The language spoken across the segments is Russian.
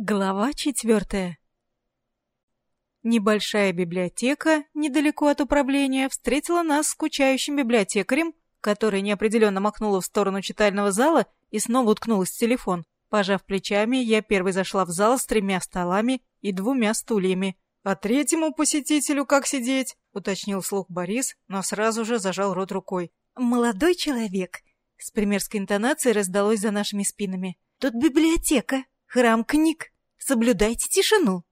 Глава четвертая. Небольшая библиотека, недалеко от управления, встретила нас скучающим библиотекарем, который неопределенно махнула в сторону читального зала и снова уткнулась в телефон. Пожав плечами, я первой зашла в зал с тремя столами и двумя стульями. «А третьему посетителю как сидеть?» — уточнил слух Борис, но сразу же зажал рот рукой. «Молодой человек!» — с примерской интонацией раздалось за нашими спинами. «Тут библиотека!» Храм книг! Соблюдайте тишину!»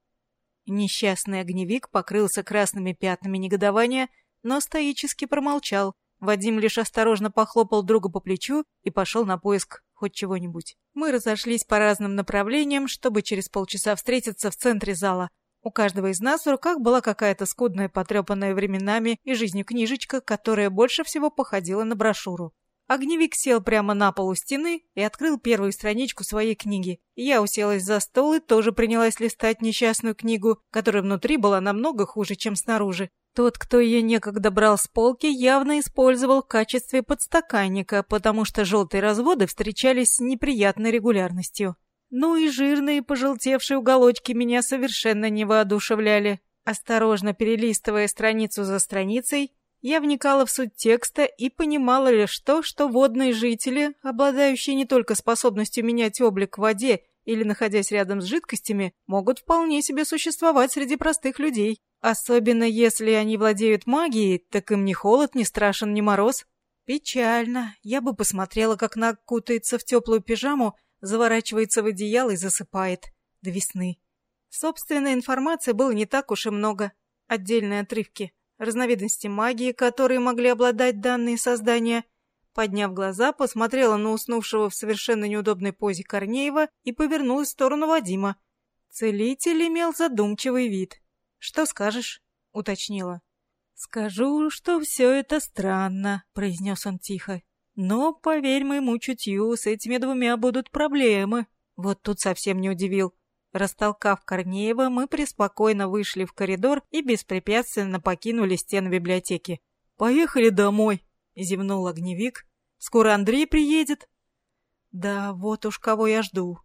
Несчастный огневик покрылся красными пятнами негодования, но стоически промолчал. Вадим лишь осторожно похлопал друга по плечу и пошел на поиск хоть чего-нибудь. Мы разошлись по разным направлениям, чтобы через полчаса встретиться в центре зала. У каждого из нас в руках была какая-то скудная, потрепанная временами и жизнью книжечка, которая больше всего походила на брошюру. Огневик сел прямо на полу стены и открыл первую страничку своей книги. Я уселась за стол и тоже принялась листать несчастную книгу, которая внутри была намного хуже, чем снаружи. Тот, кто ее некогда брал с полки, явно использовал в качестве подстаканника, потому что желтые разводы встречались с неприятной регулярностью. Ну и жирные пожелтевшие уголочки меня совершенно не воодушевляли. Осторожно перелистывая страницу за страницей, я вникала в суть текста и понимала лишь то, что водные жители, обладающие не только способностью менять облик в воде или находясь рядом с жидкостями, могут вполне себе существовать среди простых людей. Особенно если они владеют магией, так им ни холод, ни страшен, ни мороз. Печально. Я бы посмотрела, как она кутается в теплую пижаму, заворачивается в одеяло и засыпает. До весны. Собственной информации было не так уж и много. Отдельные отрывки разновидности магии, которые могли обладать данные создания. Подняв глаза, посмотрела на уснувшего в совершенно неудобной позе Корнеева и повернулась в сторону Вадима. Целитель имел задумчивый вид. «Что скажешь?» — уточнила. «Скажу, что все это странно», — произнес он тихо. «Но, поверь моему чутью, с этими двумя будут проблемы». Вот тут совсем не удивил. Растолкав Корнеева, мы преспокойно вышли в коридор и беспрепятственно покинули стены библиотеки. «Поехали домой», — зевнул огневик. «Скоро Андрей приедет». «Да вот уж кого я жду».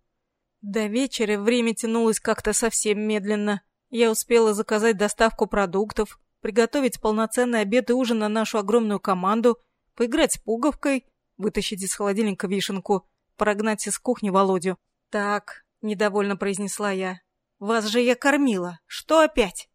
До вечера время тянулось как-то совсем медленно. Я успела заказать доставку продуктов, приготовить полноценный обед и ужин на нашу огромную команду, поиграть с пуговкой, вытащить из холодильника вишенку, прогнать из кухни Володю. Так, — недовольно произнесла я. «Вас же я кормила. Что опять?»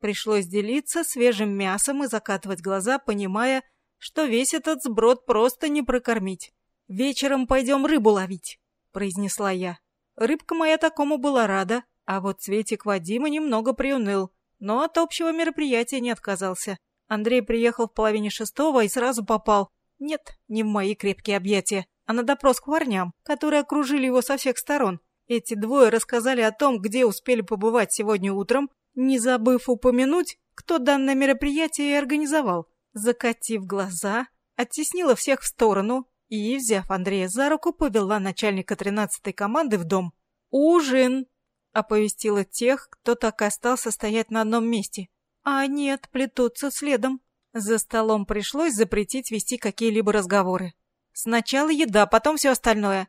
Пришлось делиться свежим мясом и закатывать глаза, понимая, что весь этот сброд просто не прокормить. «Вечером пойдем рыбу ловить», — произнесла я. Рыбка моя такому была рада, а вот Цветик Вадима немного приуныл, но от общего мероприятия не отказался. Андрей приехал в половине шестого и сразу попал. Нет, не в мои крепкие объятия, а на допрос к парням, которые окружили его со всех сторон. Эти двое рассказали о том, где успели побывать сегодня утром, не забыв упомянуть, кто данное мероприятие организовал. Закатив глаза, оттеснила всех в сторону и, взяв Андрея за руку, повела начальника тринадцатой команды в дом. «Ужин!» — оповестила тех, кто так и остался стоять на одном месте. А они отплетутся следом. За столом пришлось запретить вести какие-либо разговоры. Сначала еда, потом все остальное.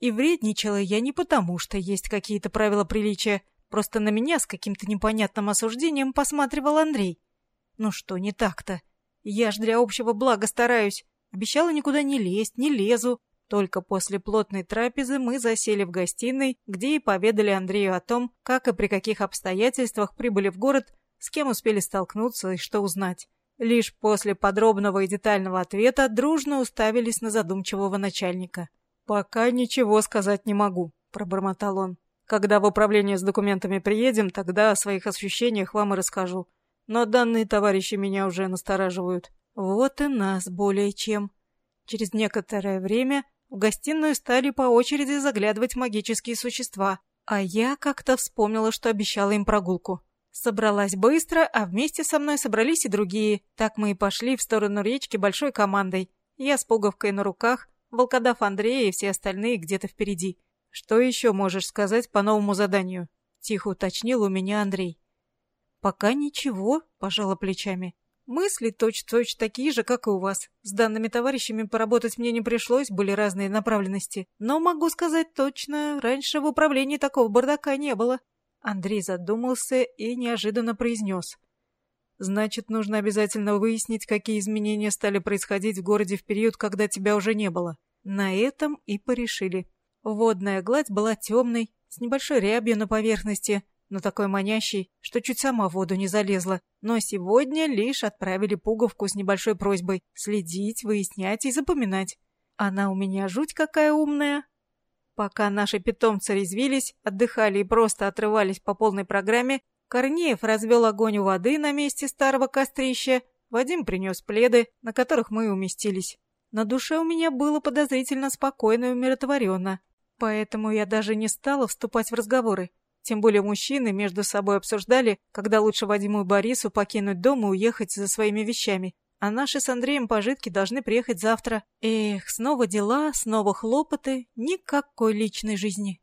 И вредничала я не потому, что есть какие-то правила приличия, просто на меня с каким-то непонятным осуждением посматривал Андрей. Ну что не так-то? Я ж для общего блага стараюсь. Обещала никуда не лезть, не лезу. Только после плотной трапезы мы засели в гостиной, где и поведали Андрею о том, как и при каких обстоятельствах прибыли в город, с кем успели столкнуться и что узнать. Лишь после подробного и детального ответа дружно уставились на задумчивого начальника. «Пока ничего сказать не могу», — пробормотал он. «Когда в управление с документами приедем, тогда о своих ощущениях вам и расскажу. Но данные товарищи меня уже настораживают». «Вот и нас более чем». Через некоторое время в гостиную стали по очереди заглядывать магические существа, а я как-то вспомнила, что обещала им прогулку. Собралась быстро, а вместе со мной собрались и другие. Так мы и пошли в сторону речки большой командой. Я с пуговкой на руках, Волкодав Андрея и все остальные где-то впереди. Что еще можешь сказать по новому заданию? Тихо уточнил у меня Андрей. Пока ничего, пожала плечами. Мысли точь-точь такие же, как и у вас. С данными товарищами поработать мне не пришлось, были разные направленности. Но могу сказать точно, раньше в управлении такого бардака не было. Андрей задумался и неожиданно произнес. Значит, нужно обязательно выяснить, какие изменения стали происходить в городе в период, когда тебя уже не было. На этом и порешили. Водная гладь была темной, с небольшой рябью на поверхности, но такой манящий, что чуть сама в воду не залезла. Но сегодня лишь отправили пуговку с небольшой просьбой следить, выяснять и запоминать. Она у меня жуть какая умная. Пока наши питомцы резвились, отдыхали и просто отрывались по полной программе, Корнеев развел огонь у воды на месте старого кострища, Вадим принес пледы, на которых мы уместились. На душе у меня было подозрительно спокойно и умиротворенно, поэтому я даже не стала вступать в разговоры. Тем более мужчины между собой обсуждали, когда лучше Вадиму и Борису покинуть дом и уехать за своими вещами. А наши с Андреем пожитки должны приехать завтра. Эх, снова дела, снова хлопоты, никакой личной жизни.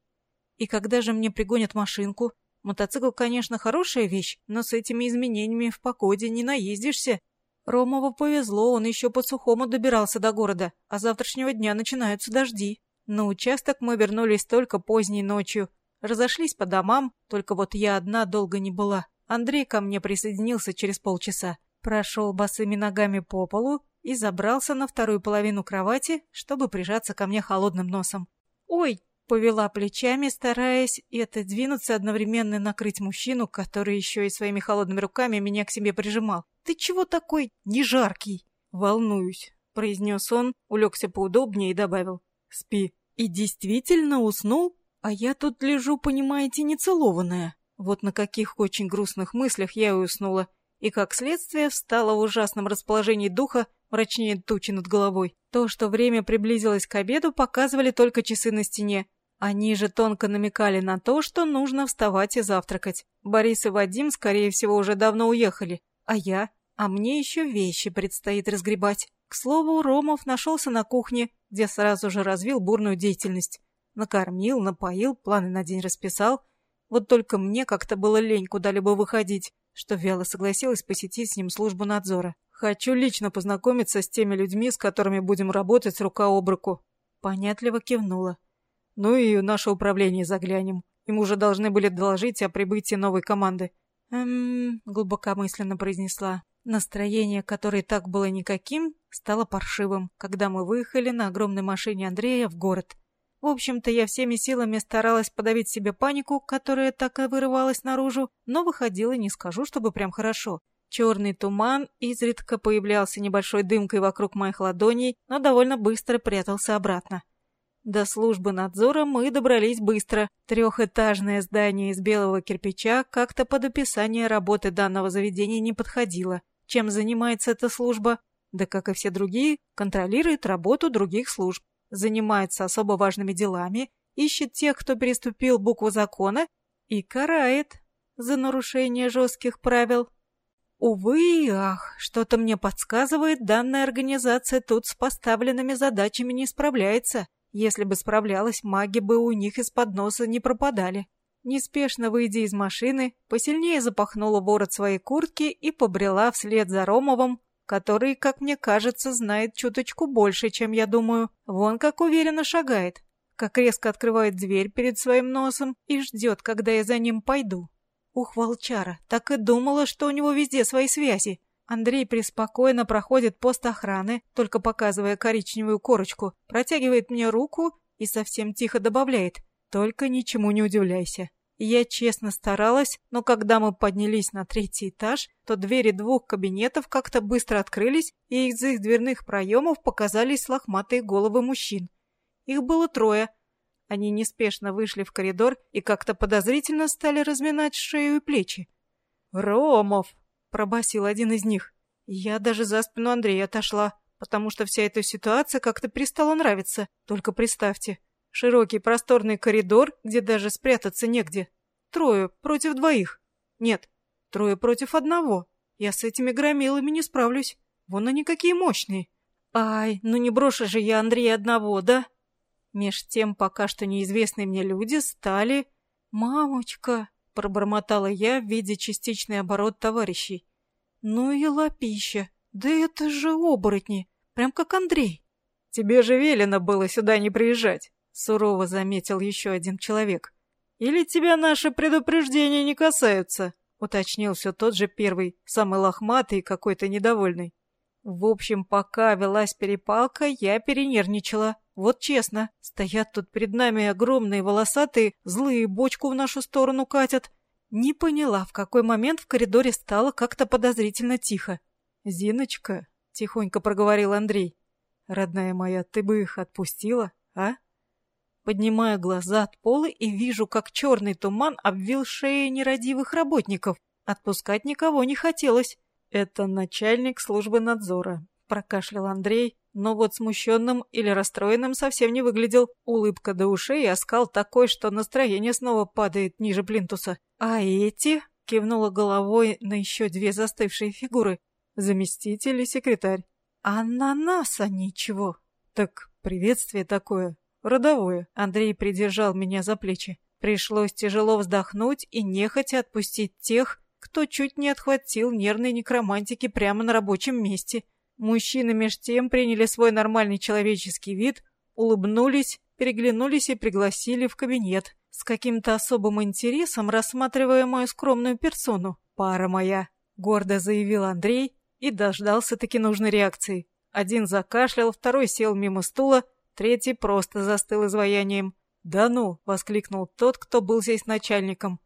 И когда же мне пригонят машинку? Мотоцикл, конечно, хорошая вещь, но с этими изменениями в погоде не наездишься. Ромову повезло, он еще по сухому добирался до города, а завтрашнего дня начинаются дожди. На участок мы вернулись только поздней ночью, Разошлись по домам, только вот я одна долго не была. Андрей ко мне присоединился через полчаса. Прошел босыми ногами по полу и забрался на вторую половину кровати, чтобы прижаться ко мне холодным носом. «Ой!» — повела плечами, стараясь это двинуться одновременно накрыть мужчину, который еще и своими холодными руками меня к себе прижимал. «Ты чего такой не жаркий?» «Волнуюсь», — произнес он, улегся поудобнее и добавил. «Спи». И действительно уснул? А я тут лежу, понимаете, нецелованная. Вот на каких очень грустных мыслях я и уснула. И, как следствие, встала в ужасном расположении духа, мрачнее тучи над головой. То, что время приблизилось к обеду, показывали только часы на стене. Они же тонко намекали на то, что нужно вставать и завтракать. Борис и Вадим, скорее всего, уже давно уехали. А я? А мне еще вещи предстоит разгребать. К слову, Ромов нашелся на кухне, где сразу же развил бурную деятельность. Накормил, напоил, планы на день расписал. Вот только мне как-то было лень куда-либо выходить, что вяло согласилась посетить с ним службу надзора. Хочу лично познакомиться с теми людьми, с которыми будем работать рука об руку. Понятливо кивнула. Ну и наше управление заглянем. Им уже должны были доложить о прибытии новой команды. «Эм...» — глубокомысленно произнесла. Настроение, которое так было никаким, стало паршивым, когда мы выехали на огромной машине Андрея в город. В общем-то, я всеми силами старалась подавить себе панику, которая так и вырывалась наружу, но выходила, не скажу, чтобы прям хорошо. Черный туман, изредка появлялся небольшой дымкой вокруг моих ладоней, но довольно быстро прятался обратно. До службы надзора мы добрались быстро. Трехэтажное здание из белого кирпича как-то под описание работы данного заведения не подходило. Чем занимается эта служба? Да как и все другие, контролирует работу других служб занимается особо важными делами, ищет тех, кто переступил букву закона, и карает за нарушение жестких правил. Увы и ах, что-то мне подсказывает, данная организация тут с поставленными задачами не справляется. Если бы справлялась, маги бы у них из-под носа не пропадали. Неспешно выйдя из машины, посильнее запахнула ворот своей куртки и побрела вслед за Ромовым который, как мне кажется, знает чуточку больше, чем я думаю. Вон как уверенно шагает, как резко открывает дверь перед своим носом и ждет, когда я за ним пойду. Ух, волчара, так и думала, что у него везде свои связи. Андрей преспокойно проходит пост охраны, только показывая коричневую корочку, протягивает мне руку и совсем тихо добавляет «Только ничему не удивляйся». Я честно старалась, но когда мы поднялись на третий этаж, то двери двух кабинетов как-то быстро открылись, и из их дверных проемов показались лохматые головы мужчин. Их было трое. Они неспешно вышли в коридор и как-то подозрительно стали разминать шею и плечи. «Ромов!» — пробасил один из них. Я даже за спину Андрея отошла, потому что вся эта ситуация как-то перестала нравиться. Только представьте, Широкий просторный коридор, где даже спрятаться негде. Трое против двоих. Нет, трое против одного. Я с этими громилами не справлюсь. Вон они какие мощные. Ай, ну не брошу же я Андрея одного, да? Меж тем пока что неизвестные мне люди стали... «Мамочка!» — пробормотала я в виде частичный оборот товарищей. Ну и лапища. Да это же оборотни. Прям как Андрей. Тебе же велено было сюда не приезжать, сурово заметил еще один человек. Или тебя наши предупреждения не касаются? уточнил все тот же первый, самый лохматый и какой-то недовольный. В общем, пока велась перепалка, я перенервничала. Вот честно, стоят тут перед нами огромные волосатые, злые бочку в нашу сторону катят. Не поняла, в какой момент в коридоре стало как-то подозрительно тихо. «Зиночка», — тихонько проговорил Андрей, — «родная моя, ты бы их отпустила, а?» Поднимаю глаза от пола и вижу, как черный туман обвил шеи нерадивых работников. Отпускать никого не хотелось. «Это начальник службы надзора», — прокашлял Андрей, но вот смущенным или расстроенным совсем не выглядел. Улыбка до ушей и оскал такой, что настроение снова падает ниже плинтуса. «А эти?» — кивнула головой на еще две застывшие фигуры. «Заместитель и секретарь». «А на нас они чего?» «Так приветствие такое, родовое». Андрей придержал меня за плечи. Пришлось тяжело вздохнуть и нехотя отпустить тех, кто чуть не отхватил нервной некромантики прямо на рабочем месте. Мужчины меж тем приняли свой нормальный человеческий вид, улыбнулись, переглянулись и пригласили в кабинет, с каким-то особым интересом рассматривая мою скромную персону. «Пара моя», — гордо заявил Андрей и дождался таки нужной реакции. Один закашлял, второй сел мимо стула, третий просто застыл изваянием. «Да ну!» — воскликнул тот, кто был здесь начальником.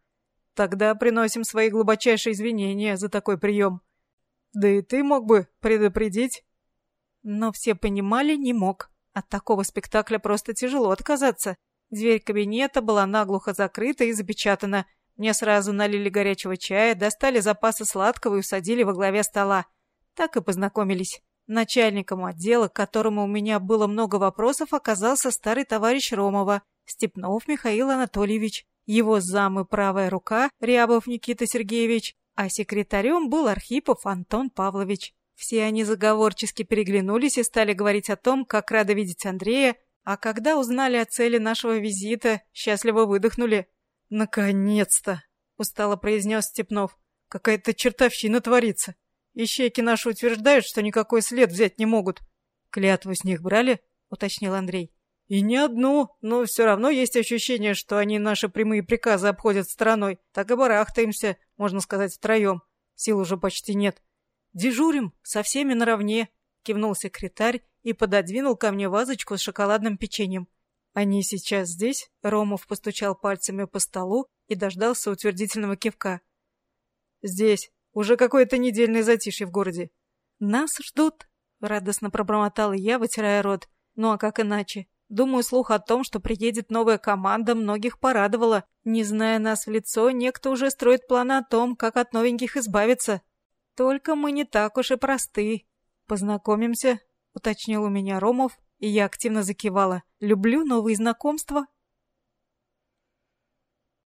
Тогда приносим свои глубочайшие извинения за такой прием. Да и ты мог бы предупредить. Но все понимали, не мог. От такого спектакля просто тяжело отказаться. Дверь кабинета была наглухо закрыта и запечатана. Мне сразу налили горячего чая, достали запасы сладкого и усадили во главе стола. Так и познакомились. Начальником отдела, к которому у меня было много вопросов, оказался старый товарищ Ромова, Степнов Михаил Анатольевич его зам и правая рука Рябов Никита Сергеевич, а секретарем был Архипов Антон Павлович. Все они заговорчески переглянулись и стали говорить о том, как рады видеть Андрея, а когда узнали о цели нашего визита, счастливо выдохнули. «Наконец-то!» — устало произнес Степнов. «Какая-то чертовщина творится. Ищейки наши утверждают, что никакой след взять не могут». «Клятву с них брали?» — уточнил Андрей. И не одну, но все равно есть ощущение, что они наши прямые приказы обходят стороной. Так и барахтаемся, можно сказать, втроем. Сил уже почти нет. Дежурим, со всеми наравне, кивнул секретарь и пододвинул ко мне вазочку с шоколадным печеньем. Они сейчас здесь? Ромов постучал пальцами по столу и дождался утвердительного кивка. Здесь. Уже какое-то недельное затишье в городе. Нас ждут, радостно пробормотала я, вытирая рот. Ну а как иначе? Думаю, слух о том, что приедет новая команда, многих порадовало. Не зная нас в лицо, некто уже строит планы о том, как от новеньких избавиться. Только мы не так уж и просты. Познакомимся, уточнил у меня Ромов, и я активно закивала. Люблю новые знакомства,